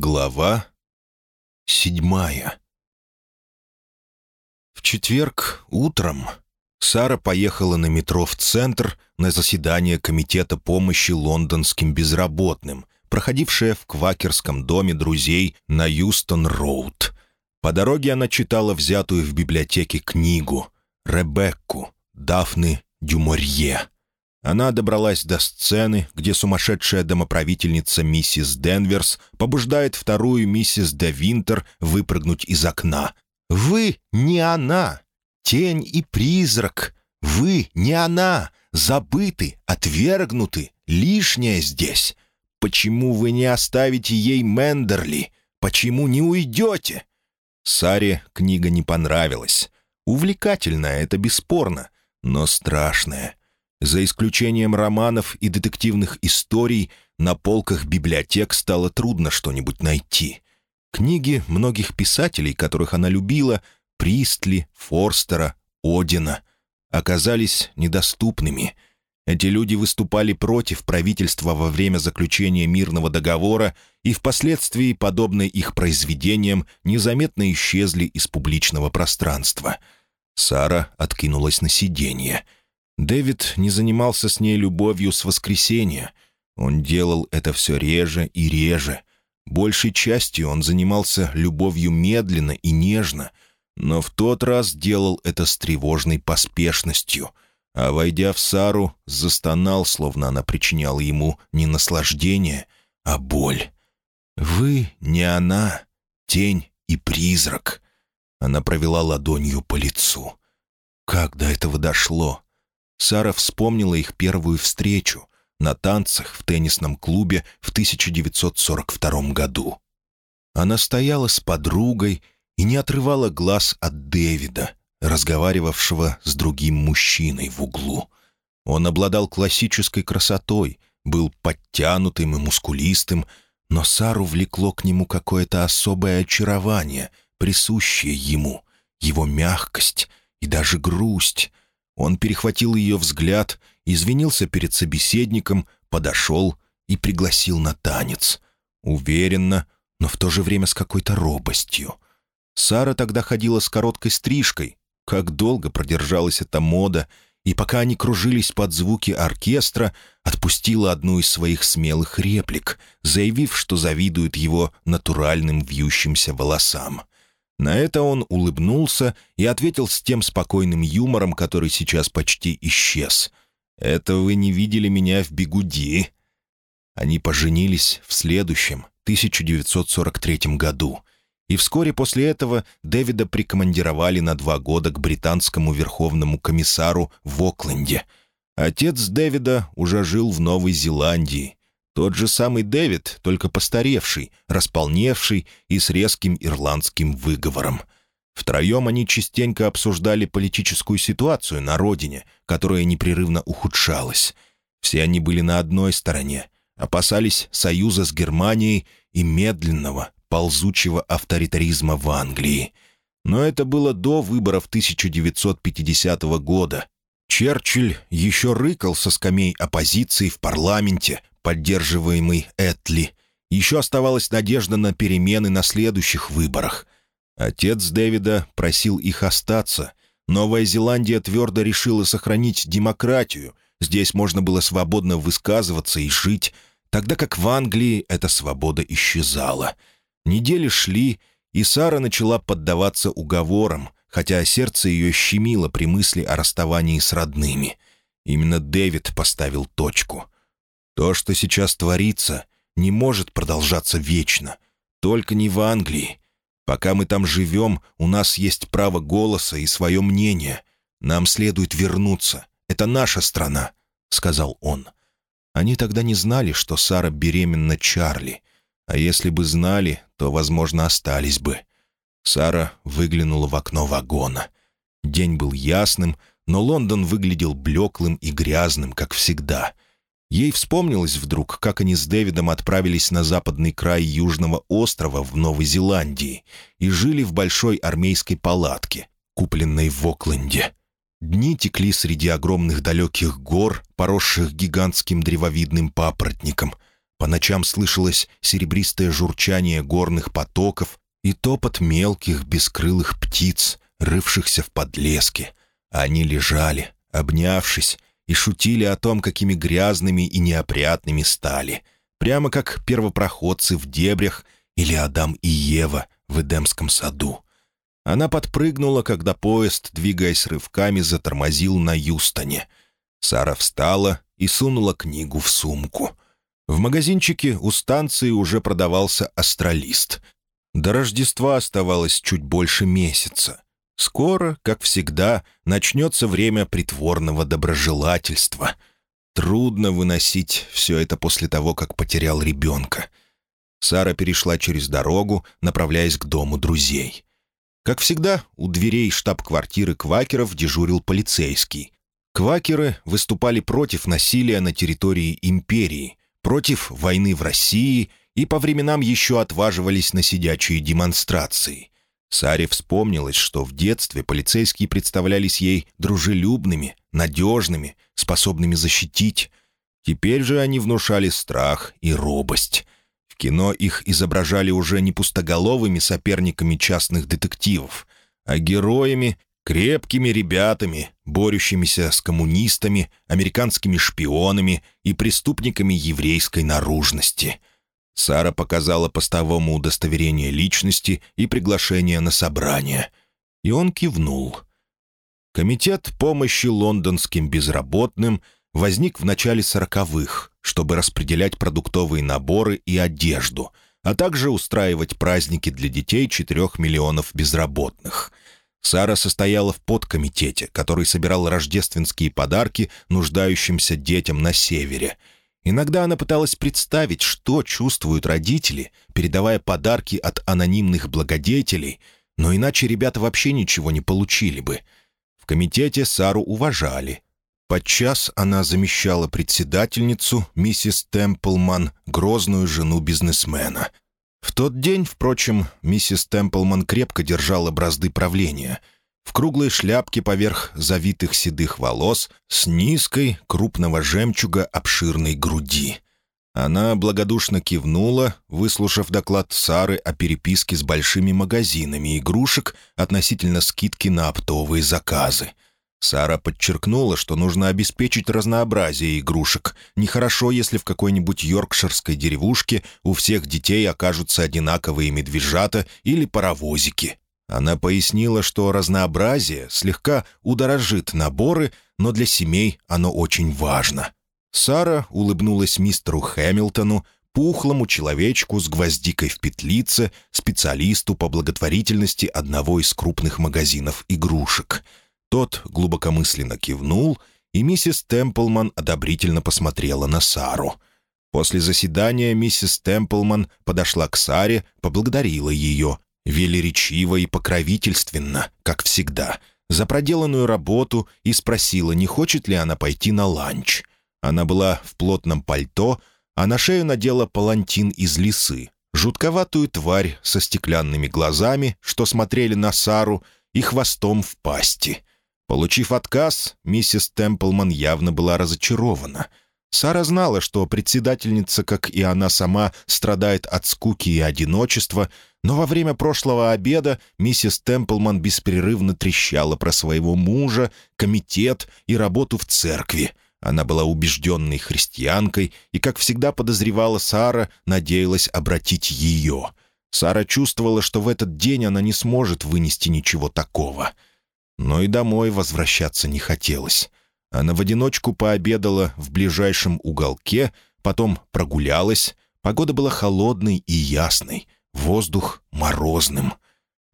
Глава седьмая В четверг утром Сара поехала на метро в центр на заседание Комитета помощи лондонским безработным, проходившее в квакерском доме друзей на Юстон-Роуд. По дороге она читала взятую в библиотеке книгу «Ребекку» Дафны Дюморье. Она добралась до сцены, где сумасшедшая домоправительница миссис Денверс побуждает вторую миссис де Винтер выпрыгнуть из окна. «Вы не она! Тень и призрак! Вы не она! Забыты, отвергнуты, лишняя здесь! Почему вы не оставите ей Мендерли? Почему не уйдете?» Саре книга не понравилась. Увлекательная, это бесспорно, но страшная. За исключением романов и детективных историй, на полках библиотек стало трудно что-нибудь найти. Книги многих писателей, которых она любила, Пристли, Форстера, Одина, оказались недоступными. Эти люди выступали против правительства во время заключения мирного договора и впоследствии, подобно их произведениям, незаметно исчезли из публичного пространства. Сара откинулась на сиденье — Дэвид не занимался с ней любовью с воскресенья. Он делал это все реже и реже. Большей частью он занимался любовью медленно и нежно, но в тот раз делал это с тревожной поспешностью, а, войдя в Сару, застонал, словно она причиняла ему не наслаждение, а боль. «Вы не она, тень и призрак». Она провела ладонью по лицу. Как до этого дошло? Сара вспомнила их первую встречу на танцах в теннисном клубе в 1942 году. Она стояла с подругой и не отрывала глаз от Дэвида, разговаривавшего с другим мужчиной в углу. Он обладал классической красотой, был подтянутым и мускулистым, но Сару влекло к нему какое-то особое очарование, присущее ему, его мягкость и даже грусть — он перехватил ее взгляд, извинился перед собеседником, подошел и пригласил на танец. Уверенно, но в то же время с какой-то робостью. Сара тогда ходила с короткой стрижкой. Как долго продержалась эта мода, и пока они кружились под звуки оркестра, отпустила одну из своих смелых реплик, заявив, что завидует его натуральным вьющимся волосам. На это он улыбнулся и ответил с тем спокойным юмором, который сейчас почти исчез. «Это вы не видели меня в бегуди». Они поженились в следующем, 1943 году. И вскоре после этого Дэвида прикомандировали на два года к британскому верховному комиссару в Окленде. Отец Дэвида уже жил в Новой Зеландии, тот же самый Дэвид, только постаревший, располневший и с резким ирландским выговором. Втроем они частенько обсуждали политическую ситуацию на родине, которая непрерывно ухудшалась. Все они были на одной стороне, опасались союза с Германией и медленного, ползучего авторитаризма в Англии. Но это было до выборов 1950 года. Черчилль еще рыкал со скамей оппозиции в парламенте, поддерживаемый Этли, еще оставалась надежда на перемены на следующих выборах. Отец Дэвида просил их остаться. Новая Зеландия твердо решила сохранить демократию. Здесь можно было свободно высказываться и жить, тогда как в Англии эта свобода исчезала. Недели шли, и Сара начала поддаваться уговорам, хотя сердце ее щемило при мысли о расставании с родными. Именно Дэвид поставил точку — то, что сейчас творится, не может продолжаться вечно. Только не в Англии. Пока мы там живем, у нас есть право голоса и свое мнение. Нам следует вернуться. Это наша страна», — сказал он. Они тогда не знали, что Сара беременна Чарли. А если бы знали, то, возможно, остались бы. Сара выглянула в окно вагона. День был ясным, но Лондон выглядел блеклым и грязным, как всегда — Ей вспомнилось вдруг, как они с Дэвидом отправились на западный край Южного острова в Новой Зеландии и жили в большой армейской палатке, купленной в Окленде. Дни текли среди огромных далеких гор, поросших гигантским древовидным папоротником. По ночам слышалось серебристое журчание горных потоков и топот мелких бескрылых птиц, рывшихся в подлеске. Они лежали, обнявшись, и шутили о том, какими грязными и неопрятными стали, прямо как первопроходцы в дебрях или Адам и Ева в Эдемском саду. Она подпрыгнула, когда поезд, двигаясь рывками, затормозил на Юстоне. Сара встала и сунула книгу в сумку. В магазинчике у станции уже продавался астралист. До Рождества оставалось чуть больше месяца. Скоро, как всегда, начнется время притворного доброжелательства. Трудно выносить все это после того, как потерял ребенка. Сара перешла через дорогу, направляясь к дому друзей. Как всегда, у дверей штаб-квартиры квакеров дежурил полицейский. Квакеры выступали против насилия на территории империи, против войны в России и по временам еще отваживались на сидячие демонстрации. Саре вспомнилось, что в детстве полицейские представлялись ей дружелюбными, надежными, способными защитить. Теперь же они внушали страх и робость. В кино их изображали уже не пустоголовыми соперниками частных детективов, а героями, крепкими ребятами, борющимися с коммунистами, американскими шпионами и преступниками еврейской наружности — Сара показала постовому удостоверение личности и приглашение на собрание. И он кивнул. Комитет помощи лондонским безработным возник в начале сороковых, чтобы распределять продуктовые наборы и одежду, а также устраивать праздники для детей четырех миллионов безработных. Сара состояла в подкомитете, который собирал рождественские подарки нуждающимся детям на севере — Иногда она пыталась представить, что чувствуют родители, передавая подарки от анонимных благодетелей, но иначе ребята вообще ничего не получили бы. В комитете Сару уважали. Подчас она замещала председательницу, миссис Темплман, грозную жену бизнесмена. В тот день, впрочем, миссис Темплман крепко держала бразды правления — в круглой шляпке поверх завитых седых волос с низкой, крупного жемчуга обширной груди. Она благодушно кивнула, выслушав доклад Сары о переписке с большими магазинами игрушек относительно скидки на оптовые заказы. Сара подчеркнула, что нужно обеспечить разнообразие игрушек. Нехорошо, если в какой-нибудь йоркширской деревушке у всех детей окажутся одинаковые медвежата или паровозики. Она пояснила, что разнообразие слегка удорожит наборы, но для семей оно очень важно. Сара улыбнулась мистеру Хэмилтону, пухлому человечку с гвоздикой в петлице, специалисту по благотворительности одного из крупных магазинов игрушек. Тот глубокомысленно кивнул, и миссис Темплман одобрительно посмотрела на Сару. После заседания миссис Темплман подошла к Саре, поблагодарила ее велеречиво и покровительственно, как всегда, за проделанную работу и спросила, не хочет ли она пойти на ланч. Она была в плотном пальто, а на шею надела палантин из лисы, жутковатую тварь со стеклянными глазами, что смотрели на Сару, и хвостом в пасти. Получив отказ, миссис Темплман явно была разочарована. Сара знала, что председательница, как и она сама, страдает от скуки и одиночества, но во время прошлого обеда миссис Темплман беспрерывно трещала про своего мужа, комитет и работу в церкви. Она была убежденной христианкой и, как всегда подозревала Сара, надеялась обратить ее. Сара чувствовала, что в этот день она не сможет вынести ничего такого. Но и домой возвращаться не хотелось. Она в одиночку пообедала в ближайшем уголке, потом прогулялась. Погода была холодной и ясной — воздух морозным.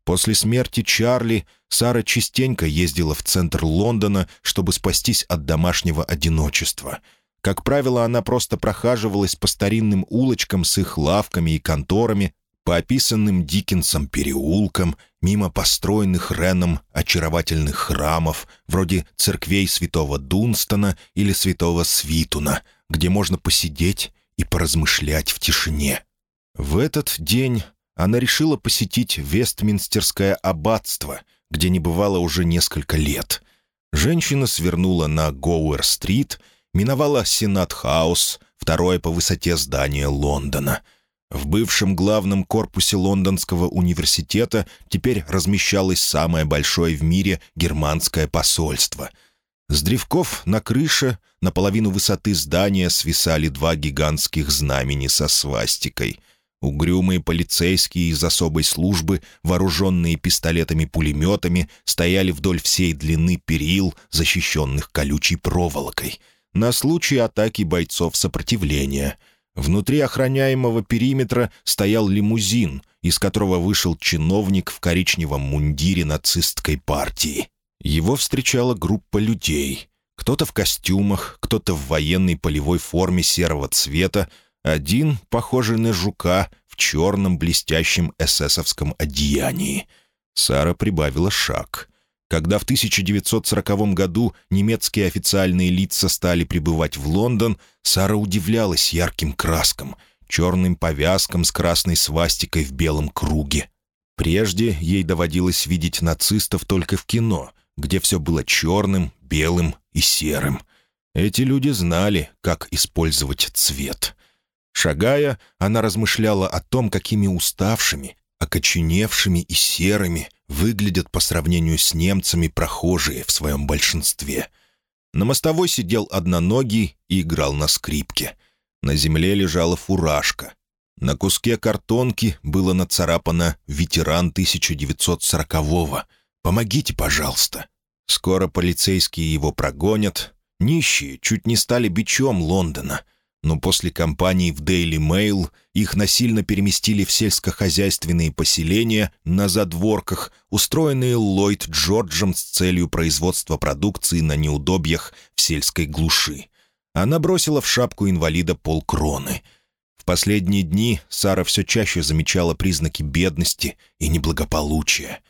После смерти Чарли Сара частенько ездила в центр Лондона, чтобы спастись от домашнего одиночества. Как правило, она просто прохаживалась по старинным улочкам с их лавками и конторами, по описанным Диккенсом переулкам, мимо построенных Реном очаровательных храмов, вроде церквей святого Дунстона или святого Свитуна, где можно посидеть и поразмышлять в тишине. В этот день она решила посетить Вестминстерское аббатство, где не бывало уже несколько лет. Женщина свернула на Гоуэр-стрит, миновала Сенат-хаус, второе по высоте здание Лондона. В бывшем главном корпусе Лондонского университета теперь размещалось самое большое в мире германское посольство. С древков на крыше наполовину высоты здания свисали два гигантских знамени со свастикой — Угрюмые полицейские из особой службы, вооруженные пистолетами-пулеметами, стояли вдоль всей длины перил, защищенных колючей проволокой, на случай атаки бойцов сопротивления. Внутри охраняемого периметра стоял лимузин, из которого вышел чиновник в коричневом мундире нацистской партии. Его встречала группа людей. Кто-то в костюмах, кто-то в военной полевой форме серого цвета, один, похожий на жука, в черном блестящем эсэсовском одеянии. Сара прибавила шаг. Когда в 1940 году немецкие официальные лица стали прибывать в Лондон, Сара удивлялась ярким краскам, черным повязкам с красной свастикой в белом круге. Прежде ей доводилось видеть нацистов только в кино, где все было черным, белым и серым. Эти люди знали, как использовать цвет. Шагая, она размышляла о том, какими уставшими, окоченевшими и серыми выглядят по сравнению с немцами прохожие в своем большинстве. На мостовой сидел одноногий и играл на скрипке. На земле лежала фуражка. На куске картонки было нацарапано «Ветеран 1940-го». «Помогите, пожалуйста». Скоро полицейские его прогонят. Нищие чуть не стали бичом Лондона — но после кампании в Daily Mail их насильно переместили в сельскохозяйственные поселения на задворках, устроенные Ллойд Джорджем с целью производства продукции на неудобьях в сельской глуши. Она бросила в шапку инвалида полкроны. В последние дни Сара все чаще замечала признаки бедности и неблагополучия.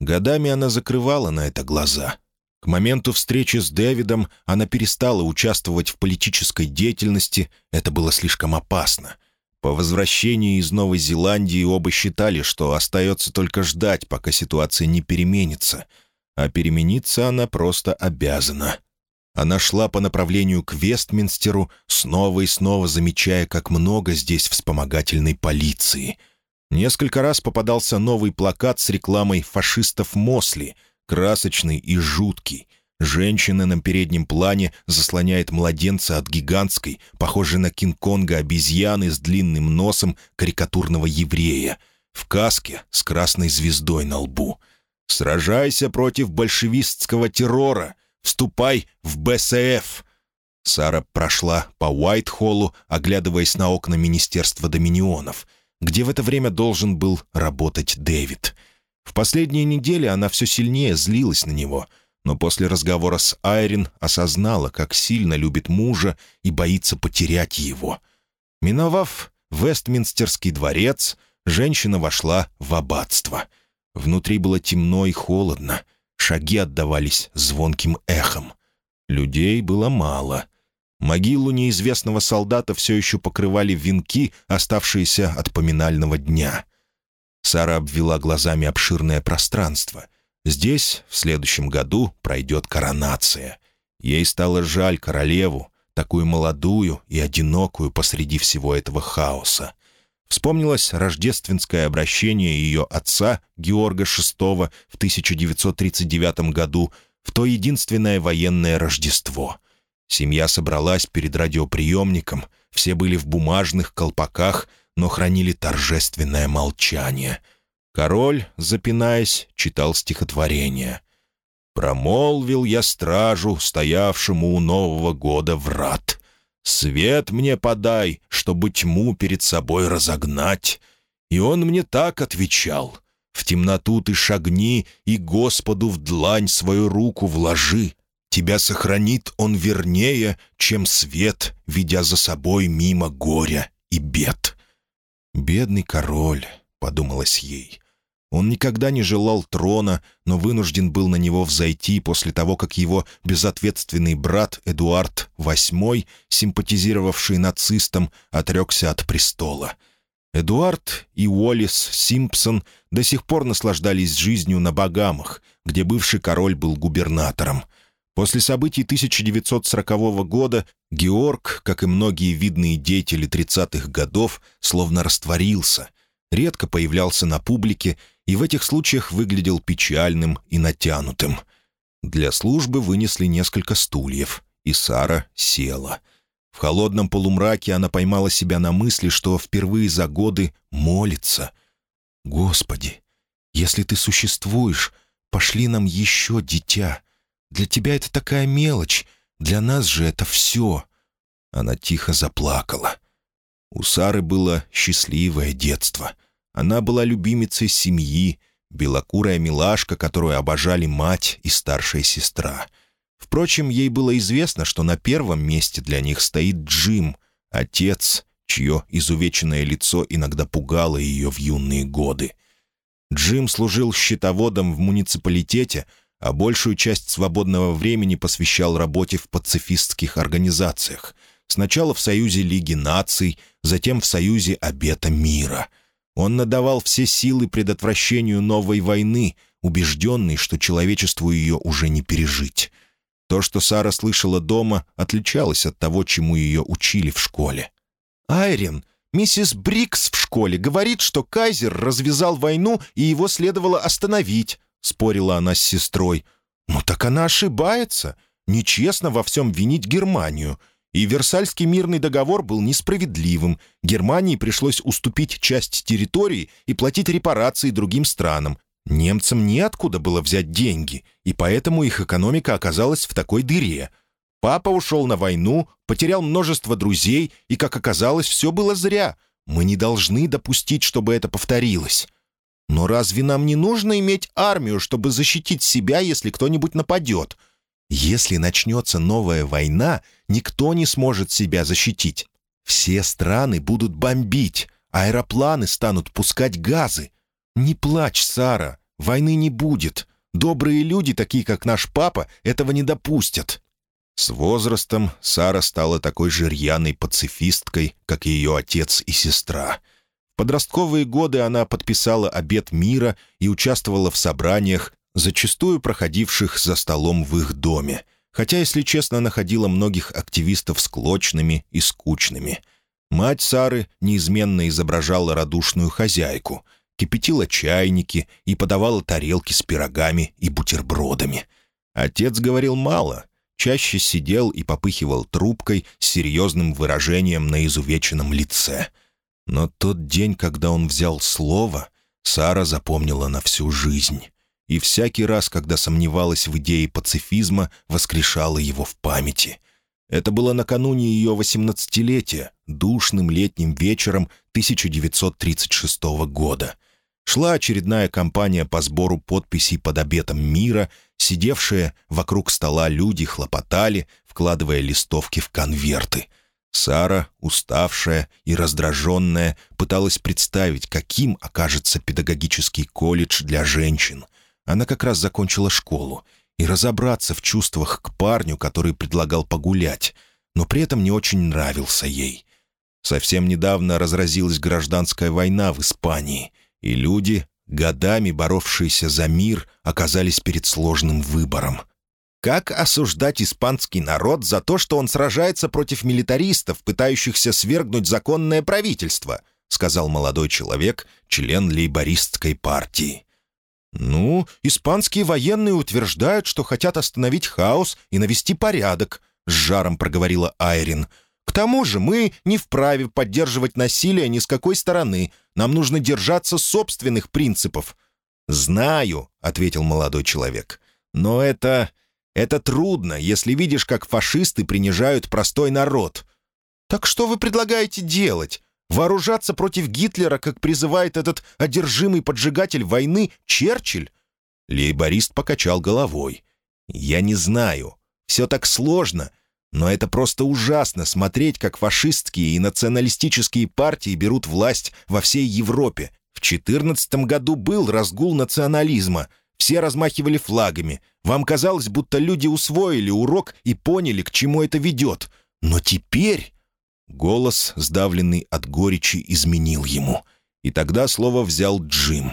Годами она закрывала на это глаза — к моменту встречи с Дэвидом она перестала участвовать в политической деятельности, это было слишком опасно. По возвращении из Новой Зеландии оба считали, что остается только ждать, пока ситуация не переменится. А перемениться она просто обязана. Она шла по направлению к Вестминстеру, снова и снова замечая, как много здесь вспомогательной полиции. Несколько раз попадался новый плакат с рекламой фашистов Мосли — красочный и жуткий. Женщина на переднем плане заслоняет младенца от гигантской, похожей на Кинг-Конга обезьяны с длинным носом карикатурного еврея, в каске с красной звездой на лбу. «Сражайся против большевистского террора! Вступай в БСФ!» Сара прошла по Уайт-Холлу, оглядываясь на окна Министерства Доминионов, где в это время должен был работать Дэвид — в последние недели она все сильнее злилась на него, но после разговора с Айрин осознала, как сильно любит мужа и боится потерять его. Миновав Вестминстерский дворец, женщина вошла в аббатство. Внутри было темно и холодно, шаги отдавались звонким эхом. Людей было мало. Могилу неизвестного солдата все еще покрывали венки, оставшиеся от поминального дня. Сара обвела глазами обширное пространство. Здесь в следующем году пройдет коронация. Ей стало жаль королеву, такую молодую и одинокую посреди всего этого хаоса. Вспомнилось рождественское обращение ее отца, Георга VI, в 1939 году, в то единственное военное Рождество. Семья собралась перед радиоприемником, все были в бумажных колпаках — но хранили торжественное молчание. Король, запинаясь, читал стихотворение. «Промолвил я стражу, стоявшему у Нового года врат. Свет мне подай, чтобы тьму перед собой разогнать». И он мне так отвечал. «В темноту ты шагни и Господу в длань свою руку вложи. Тебя сохранит он вернее, чем свет, ведя за собой мимо горя и бед». «Бедный король», — подумалось ей. Он никогда не желал трона, но вынужден был на него взойти после того, как его безответственный брат Эдуард VIII, симпатизировавший нацистам, отрекся от престола. Эдуард и Уоллес Симпсон до сих пор наслаждались жизнью на Багамах, где бывший король был губернатором. После событий 1940 года Георг, как и многие видные деятели 30-х годов, словно растворился, редко появлялся на публике и в этих случаях выглядел печальным и натянутым. Для службы вынесли несколько стульев, и Сара села. В холодном полумраке она поймала себя на мысли, что впервые за годы молится. «Господи, если ты существуешь, пошли нам еще дитя. Для тебя это такая мелочь, для нас же это все». Она тихо заплакала. У Сары было счастливое детство. Она была любимицей семьи, белокурая милашка, которую обожали мать и старшая сестра. Впрочем, ей было известно, что на первом месте для них стоит Джим, отец, чье изувеченное лицо иногда пугало ее в юные годы. Джим служил счетоводом в муниципалитете, а большую часть свободного времени посвящал работе в пацифистских организациях. Сначала в Союзе Лиги наций, затем в Союзе Обета мира. Он надавал все силы предотвращению новой войны, убежденный, что человечеству ее уже не пережить. То, что Сара слышала дома, отличалось от того, чему ее учили в школе. «Айрин, миссис Брикс в школе говорит, что Кайзер развязал войну, и его следовало остановить», — спорила она с сестрой. «Ну так она ошибается. Нечестно во всем винить Германию. И Версальский мирный договор был несправедливым. Германии пришлось уступить часть территории и платить репарации другим странам. Немцам неоткуда было взять деньги, и поэтому их экономика оказалась в такой дыре. Папа ушел на войну, потерял множество друзей, и, как оказалось, все было зря. Мы не должны допустить, чтобы это повторилось. Но разве нам не нужно иметь армию, чтобы защитить себя, если кто-нибудь нападет? Если начнется новая война, никто не сможет себя защитить. Все страны будут бомбить, аэропланы станут пускать газы. Не плачь, Сара, войны не будет. Добрые люди, такие как наш папа, этого не допустят. С возрастом Сара стала такой же рьяной пацифисткой, как ее отец и сестра — подростковые годы она подписала обет мира и участвовала в собраниях, зачастую проходивших за столом в их доме, хотя, если честно, находила многих активистов склочными и скучными. Мать Сары неизменно изображала радушную хозяйку, кипятила чайники и подавала тарелки с пирогами и бутербродами. Отец говорил мало, чаще сидел и попыхивал трубкой с серьезным выражением на изувеченном лице — но тот день, когда он взял слово, Сара запомнила на всю жизнь. И всякий раз, когда сомневалась в идее пацифизма, воскрешала его в памяти. Это было накануне ее восемнадцатилетия, душным летним вечером 1936 года. Шла очередная кампания по сбору подписей под обетом мира, сидевшие вокруг стола люди хлопотали, вкладывая листовки в конверты — Сара, уставшая и раздраженная, пыталась представить, каким окажется педагогический колледж для женщин. Она как раз закончила школу. И разобраться в чувствах к парню, который предлагал погулять, но при этом не очень нравился ей. Совсем недавно разразилась гражданская война в Испании, и люди, годами боровшиеся за мир, оказались перед сложным выбором — как осуждать испанский народ за то, что он сражается против милитаристов, пытающихся свергнуть законное правительство?» — сказал молодой человек, член лейбористской партии. «Ну, испанские военные утверждают, что хотят остановить хаос и навести порядок», — с жаром проговорила Айрин. «К тому же мы не вправе поддерживать насилие ни с какой стороны. Нам нужно держаться собственных принципов». «Знаю», — ответил молодой человек. «Но это это трудно, если видишь, как фашисты принижают простой народ. Так что вы предлагаете делать? Вооружаться против Гитлера, как призывает этот одержимый поджигатель войны Черчилль?» Лейборист покачал головой. «Я не знаю. Все так сложно. Но это просто ужасно смотреть, как фашистские и националистические партии берут власть во всей Европе. В 14 году был разгул национализма — все размахивали флагами. Вам казалось, будто люди усвоили урок и поняли, к чему это ведет. Но теперь...» Голос, сдавленный от горечи, изменил ему. И тогда слово взял Джим.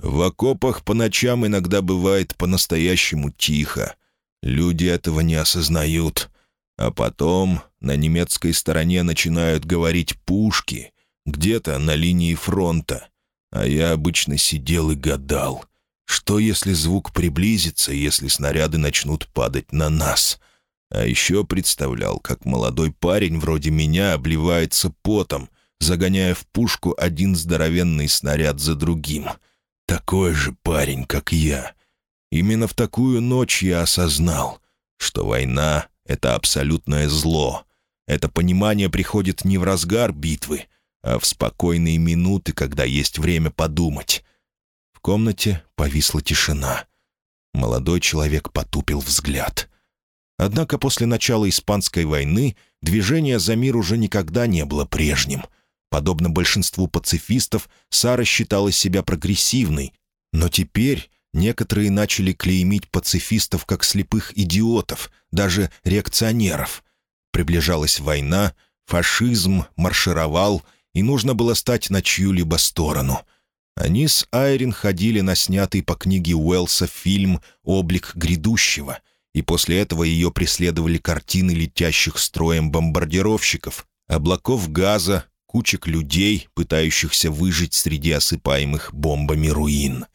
«В окопах по ночам иногда бывает по-настоящему тихо. Люди этого не осознают. А потом на немецкой стороне начинают говорить «пушки», где-то на линии фронта. А я обычно сидел и гадал, что если звук приблизится, если снаряды начнут падать на нас? А еще представлял, как молодой парень вроде меня обливается потом, загоняя в пушку один здоровенный снаряд за другим. Такой же парень, как я. Именно в такую ночь я осознал, что война — это абсолютное зло. Это понимание приходит не в разгар битвы, а в спокойные минуты, когда есть время подумать. Комнате повисла тишина. Молодой человек потупил взгляд. Однако после начала Испанской войны движение за мир уже никогда не было прежним. Подобно большинству пацифистов, Сара считала себя прогрессивной, но теперь некоторые начали клеймить пацифистов как слепых идиотов, даже реакционеров. Приближалась война, фашизм маршировал, и нужно было стать на чью-либо сторону. Они с Айрин ходили на снятый по книге Уэллса фильм «Облик грядущего», и после этого ее преследовали картины летящих строем бомбардировщиков, облаков газа, кучек людей, пытающихся выжить среди осыпаемых бомбами руин.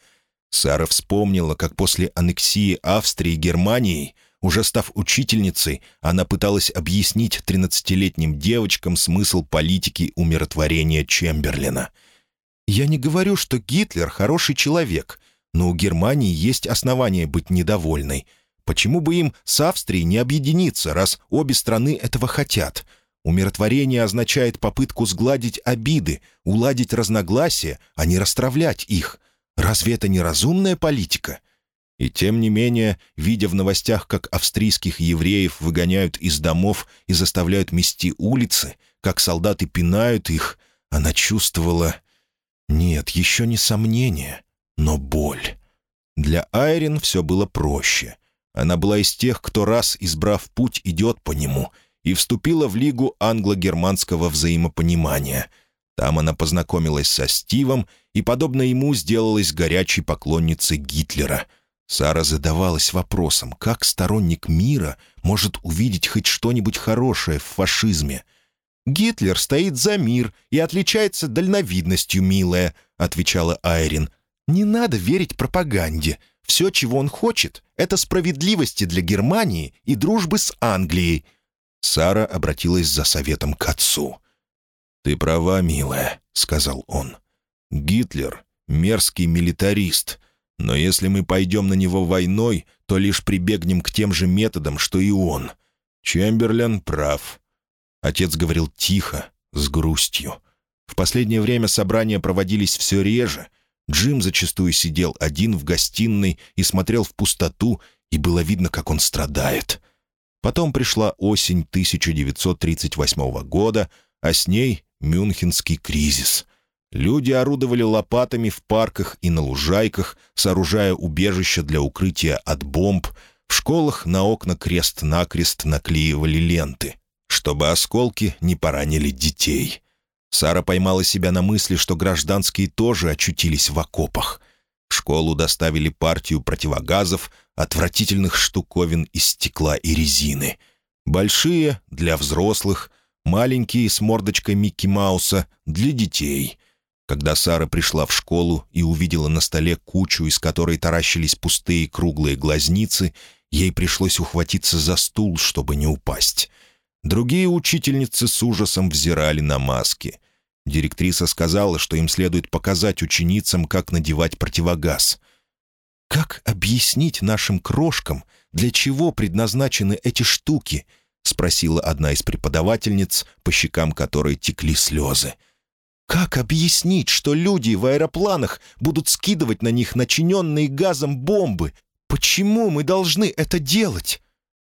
Сара вспомнила, как после аннексии Австрии Германией – уже став учительницей, она пыталась объяснить тринадцатилетним девочкам смысл политики умиротворения Чемберлина. «Я не говорю, что Гитлер хороший человек, но у Германии есть основания быть недовольной. Почему бы им с Австрией не объединиться, раз обе страны этого хотят?» Умиротворение означает попытку сгладить обиды, уладить разногласия, а не расстравлять их. Разве это не разумная политика? И тем не менее, видя в новостях, как австрийских евреев выгоняют из домов и заставляют мести улицы, как солдаты пинают их, она чувствовала... Нет, еще не сомнение, но боль. Для Айрин все было проще. Она была из тех, кто раз, избрав путь, идет по нему, и вступила в Лигу англо-германского взаимопонимания. Там она познакомилась со Стивом и, подобно ему, сделалась горячей поклонницей Гитлера — Сара задавалась вопросом, как сторонник мира может увидеть хоть что-нибудь хорошее в фашизме. «Гитлер стоит за мир и отличается дальновидностью, милая», — отвечала Айрин. «Не надо верить пропаганде. Все, чего он хочет, это справедливости для Германии и дружбы с Англией». Сара обратилась за советом к отцу. «Ты права, милая», — сказал он. «Гитлер — мерзкий милитарист» Но если мы пойдем на него войной, то лишь прибегнем к тем же методам, что и он. Чемберлен прав. Отец говорил тихо, с грустью. В последнее время собрания проводились все реже. Джим зачастую сидел один в гостиной и смотрел в пустоту, и было видно, как он страдает. Потом пришла осень 1938 года, а с ней Мюнхенский кризис. Люди орудовали лопатами в парках и на лужайках, сооружая убежища для укрытия от бомб. В школах на окна крест-накрест наклеивали ленты, чтобы осколки не поранили детей. Сара поймала себя на мысли, что гражданские тоже очутились в окопах. В школу доставили партию противогазов, отвратительных штуковин из стекла и резины. Большие — для взрослых, маленькие с мордочкой Микки Мауса — для детей — когда Сара пришла в школу и увидела на столе кучу, из которой таращились пустые круглые глазницы, ей пришлось ухватиться за стул, чтобы не упасть. Другие учительницы с ужасом взирали на маски. Директриса сказала, что им следует показать ученицам, как надевать противогаз. «Как объяснить нашим крошкам, для чего предназначены эти штуки?» — спросила одна из преподавательниц, по щекам которой текли слезы. — как объяснить, что люди в аэропланах будут скидывать на них начиненные газом бомбы? Почему мы должны это делать?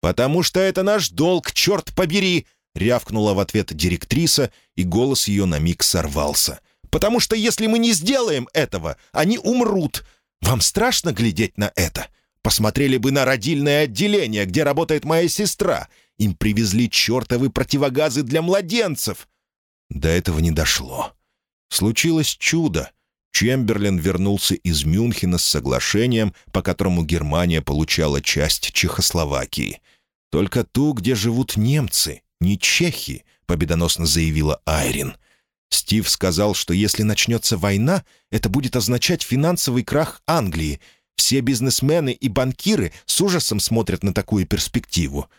«Потому что это наш долг, черт побери!» — рявкнула в ответ директриса, и голос ее на миг сорвался. «Потому что если мы не сделаем этого, они умрут. Вам страшно глядеть на это? Посмотрели бы на родильное отделение, где работает моя сестра. Им привезли чертовы противогазы для младенцев». До этого не дошло. Случилось чудо. Чемберлен вернулся из Мюнхена с соглашением, по которому Германия получала часть Чехословакии. «Только ту, где живут немцы, не чехи», — победоносно заявила Айрин. Стив сказал, что если начнется война, это будет означать финансовый крах Англии. Все бизнесмены и банкиры с ужасом смотрят на такую перспективу.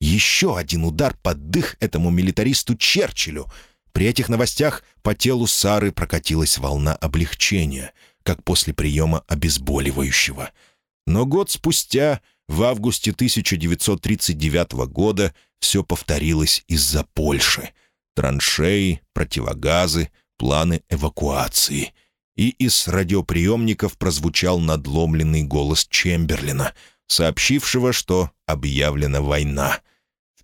Еще один удар под дых этому милитаристу Черчиллю — при этих новостях по телу Сары прокатилась волна облегчения, как после приема обезболивающего. Но год спустя, в августе 1939 года, все повторилось из-за Польши. Траншеи, противогазы, планы эвакуации. И из радиоприемников прозвучал надломленный голос Чемберлина, сообщившего, что объявлена война —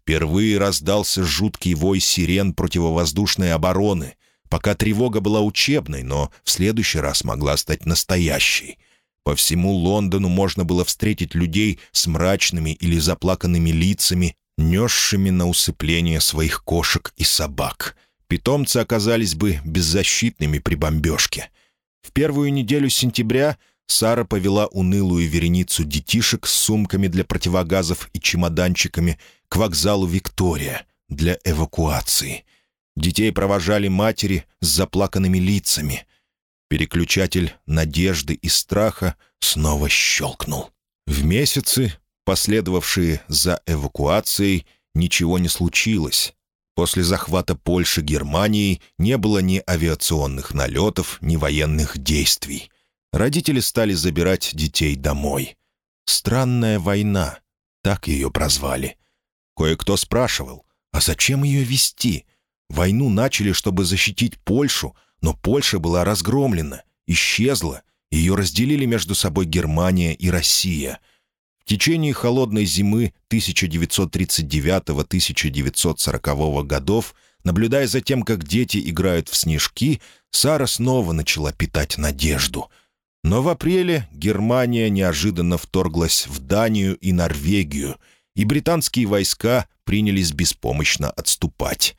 Впервые раздался жуткий вой сирен противовоздушной обороны. Пока тревога была учебной, но в следующий раз могла стать настоящей. По всему Лондону можно было встретить людей с мрачными или заплаканными лицами, несшими на усыпление своих кошек и собак. Питомцы оказались бы беззащитными при бомбежке. В первую неделю сентября Сара повела унылую вереницу детишек с сумками для противогазов и чемоданчиками к вокзалу «Виктория» для эвакуации. Детей провожали матери с заплаканными лицами. Переключатель надежды и страха снова щелкнул. В месяцы, последовавшие за эвакуацией, ничего не случилось. После захвата Польши Германией не было ни авиационных налетов, ни военных действий. Родители стали забирать детей домой. «Странная война», так ее прозвали. Кое-кто спрашивал, а зачем ее вести? Войну начали, чтобы защитить Польшу, но Польша была разгромлена, исчезла, ее разделили между собой Германия и Россия. В течение холодной зимы 1939-1940 годов, наблюдая за тем, как дети играют в снежки, Сара снова начала питать надежду. Но в апреле Германия неожиданно вторглась в Данию и Норвегию — и британские войска принялись беспомощно отступать.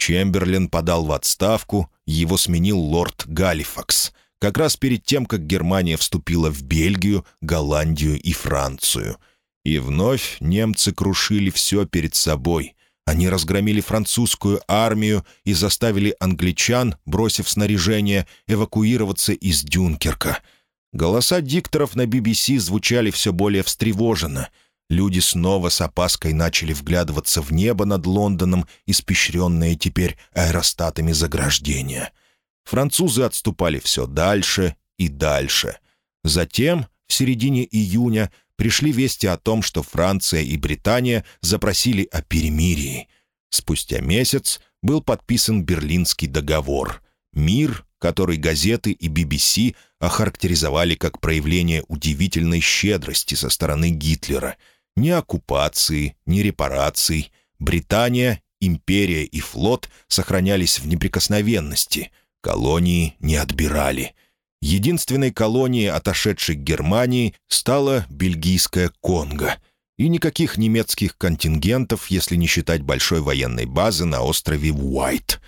Чемберлен подал в отставку, его сменил лорд Галифакс, как раз перед тем, как Германия вступила в Бельгию, Голландию и Францию. И вновь немцы крушили все перед собой. Они разгромили французскую армию и заставили англичан, бросив снаряжение, эвакуироваться из Дюнкерка. Голоса дикторов на BBC звучали все более встревоженно — Люди снова с опаской начали вглядываться в небо над Лондоном, испещренное теперь аэростатами заграждения. Французы отступали все дальше и дальше. Затем, в середине июня, пришли вести о том, что Франция и Британия запросили о перемирии. Спустя месяц был подписан Берлинский договор. Мир, который газеты и BBC охарактеризовали как проявление удивительной щедрости со стороны Гитлера — ни оккупации, ни репараций. Британия, империя и флот сохранялись в неприкосновенности. Колонии не отбирали. Единственной колонией, отошедшей к Германии, стала бельгийская Конго. И никаких немецких контингентов, если не считать большой военной базы на острове Уайт.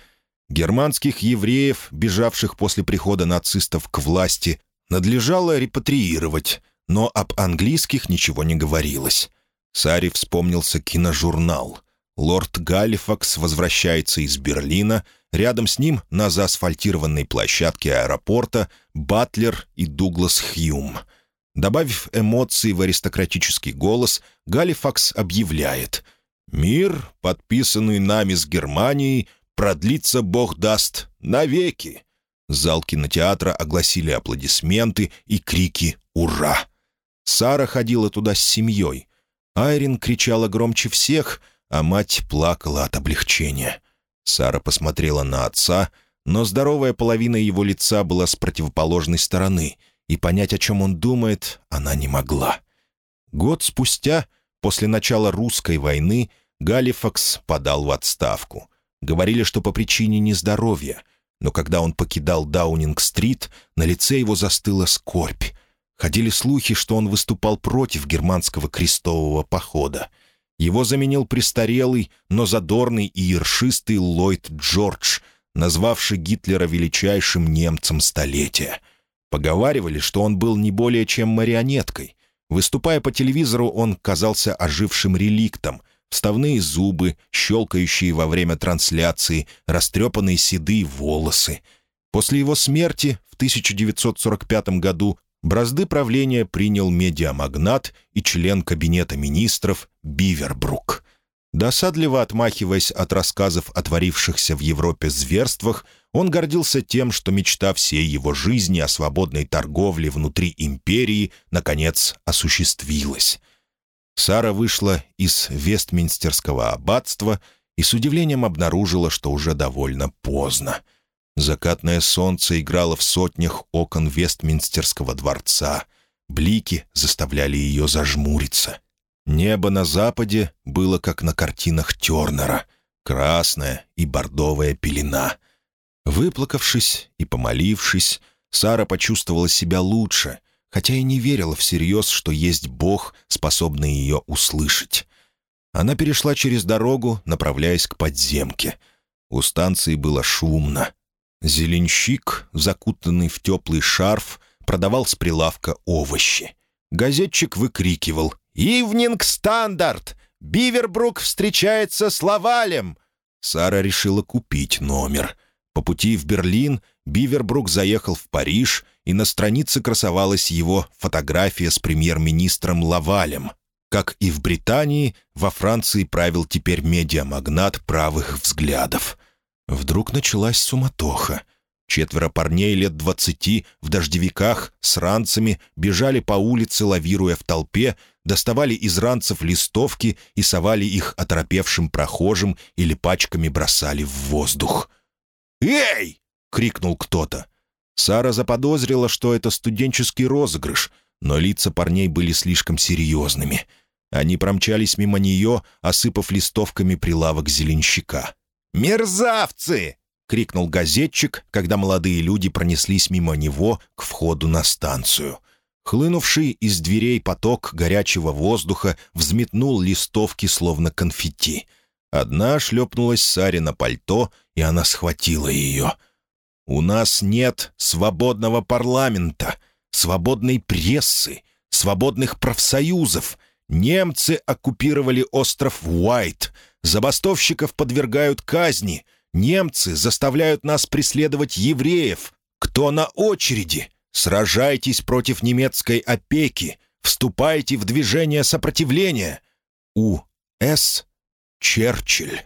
Германских евреев, бежавших после прихода нацистов к власти, надлежало репатриировать, но об английских ничего не говорилось. Саре вспомнился киножурнал. Лорд Галифакс возвращается из Берлина. Рядом с ним, на заасфальтированной площадке аэропорта, Батлер и Дуглас Хьюм. Добавив эмоции в аристократический голос, Галифакс объявляет «Мир, подписанный нами с Германией, продлится, Бог даст, навеки». Зал кинотеатра огласили аплодисменты и крики «Ура!». Сара ходила туда с семьей. Айрин кричала громче всех, а мать плакала от облегчения. Сара посмотрела на отца, но здоровая половина его лица была с противоположной стороны, и понять, о чем он думает, она не могла. Год спустя, после начала русской войны, Галифакс подал в отставку. Говорили, что по причине нездоровья, но когда он покидал Даунинг-стрит, на лице его застыла скорбь. Ходили слухи, что он выступал против германского крестового похода. Его заменил престарелый, но задорный и ершистый Ллойд Джордж, назвавший Гитлера величайшим немцем столетия. Поговаривали, что он был не более чем марионеткой. Выступая по телевизору, он казался ожившим реликтом. Вставные зубы, щелкающие во время трансляции, растрепанные седые волосы. После его смерти в 1945 году бразды правления принял медиамагнат и член Кабинета министров Бивербрук. Досадливо отмахиваясь от рассказов о творившихся в Европе зверствах, он гордился тем, что мечта всей его жизни о свободной торговле внутри империи наконец осуществилась. Сара вышла из Вестминстерского аббатства и с удивлением обнаружила, что уже довольно поздно. Закатное солнце играло в сотнях окон Вестминстерского дворца. Блики заставляли ее зажмуриться. Небо на западе было как на картинах Тернера, красная и бордовая пелена. Выплакавшись и помолившись, Сара почувствовала себя лучше, хотя и не верила всерьез, что есть Бог, способный ее услышать. Она перешла через дорогу, направляясь к подземке. У станции было шумно. Зеленщик, закутанный в теплый шарф, продавал с прилавка овощи. Газетчик выкрикивал «Ивнинг Стандарт! Бивербрук встречается с Лавалем!» Сара решила купить номер. По пути в Берлин Бивербрук заехал в Париж, и на странице красовалась его фотография с премьер-министром Лавалем. Как и в Британии, во Франции правил теперь медиамагнат правых взглядов. Вдруг началась суматоха — Четверо парней лет двадцати в дождевиках с ранцами бежали по улице, лавируя в толпе, доставали из ранцев листовки и совали их оторопевшим прохожим или пачками бросали в воздух. «Эй!» — крикнул кто-то. Сара заподозрила, что это студенческий розыгрыш, но лица парней были слишком серьезными. Они промчались мимо нее, осыпав листовками прилавок зеленщика. «Мерзавцы!» — крикнул газетчик, когда молодые люди пронеслись мимо него к входу на станцию. Хлынувший из дверей поток горячего воздуха взметнул листовки, словно конфетти. Одна шлепнулась Саре на пальто, и она схватила ее. «У нас нет свободного парламента, свободной прессы, свободных профсоюзов. Немцы оккупировали остров Уайт. Забастовщиков подвергают казни. Немцы заставляют нас преследовать евреев. Кто на очереди? Сражайтесь против немецкой опеки. Вступайте в движение сопротивления. У. С. Черчилль.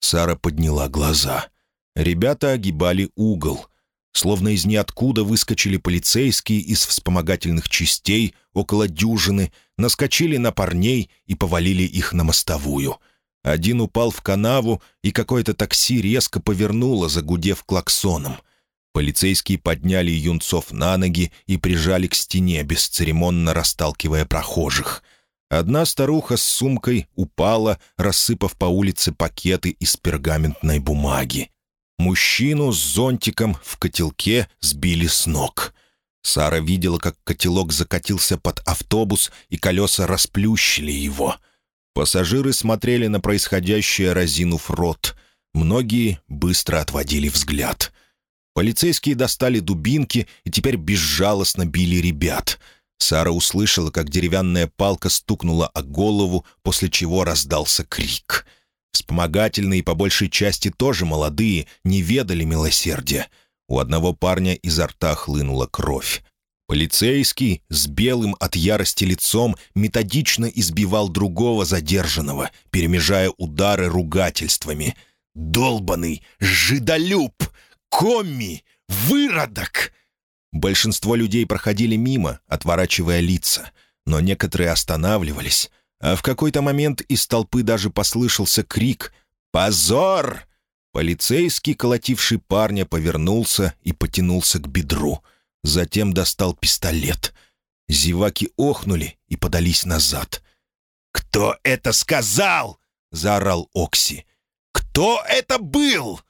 Сара подняла глаза. Ребята огибали угол. Словно из ниоткуда выскочили полицейские из вспомогательных частей, около дюжины, наскочили на парней и повалили их на мостовую — один упал в канаву, и какое-то такси резко повернуло, загудев клаксоном. Полицейские подняли юнцов на ноги и прижали к стене, бесцеремонно расталкивая прохожих. Одна старуха с сумкой упала, рассыпав по улице пакеты из пергаментной бумаги. Мужчину с зонтиком в котелке сбили с ног. Сара видела, как котелок закатился под автобус, и колеса расплющили его — Пассажиры смотрели на происходящее, разинув рот. Многие быстро отводили взгляд. Полицейские достали дубинки и теперь безжалостно били ребят. Сара услышала, как деревянная палка стукнула о голову, после чего раздался крик. Вспомогательные, по большей части тоже молодые, не ведали милосердия. У одного парня изо рта хлынула кровь. Полицейский с белым от ярости лицом методично избивал другого задержанного, перемежая удары ругательствами. «Долбанный! Жидолюб! Комми! Выродок!» Большинство людей проходили мимо, отворачивая лица, но некоторые останавливались, а в какой-то момент из толпы даже послышался крик «Позор!». Полицейский, колотивший парня, повернулся и потянулся к бедру — Затем достал пистолет. Зеваки охнули и подались назад. «Кто это сказал?» — заорал Окси. «Кто это был?»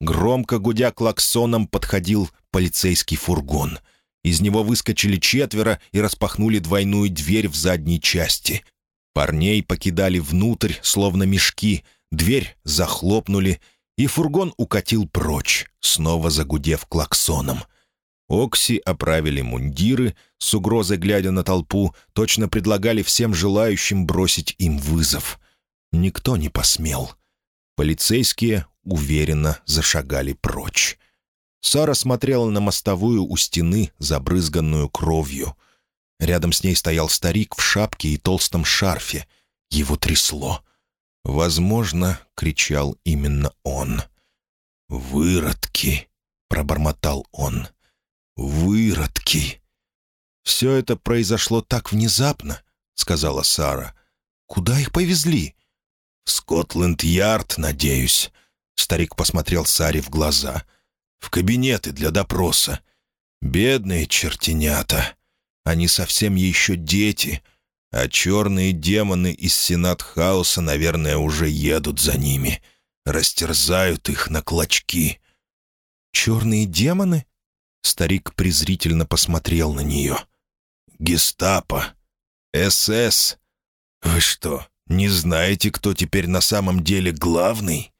Громко гудя клаксоном подходил полицейский фургон. Из него выскочили четверо и распахнули двойную дверь в задней части. Парней покидали внутрь, словно мешки, дверь захлопнули, и фургон укатил прочь, снова загудев клаксоном. Окси оправили мундиры, с угрозой глядя на толпу, точно предлагали всем желающим бросить им вызов. Никто не посмел. Полицейские уверенно зашагали прочь. Сара смотрела на мостовую у стены, забрызганную кровью. Рядом с ней стоял старик в шапке и толстом шарфе. Его трясло. Возможно, кричал именно он. «Выродки!» — пробормотал он. «Все это произошло так внезапно», — сказала Сара. «Куда их повезли?» «Скотланд-Ярд, надеюсь». Старик посмотрел Саре в глаза. «В кабинеты для допроса. Бедные чертенята. Они совсем еще дети, а черные демоны из Сенат-хауса, наверное, уже едут за ними. Растерзают их на клочки». «Черные демоны?» Старик презрительно посмотрел на нее. «Гестапо. СС. Вы что, не знаете, кто теперь на самом деле главный?»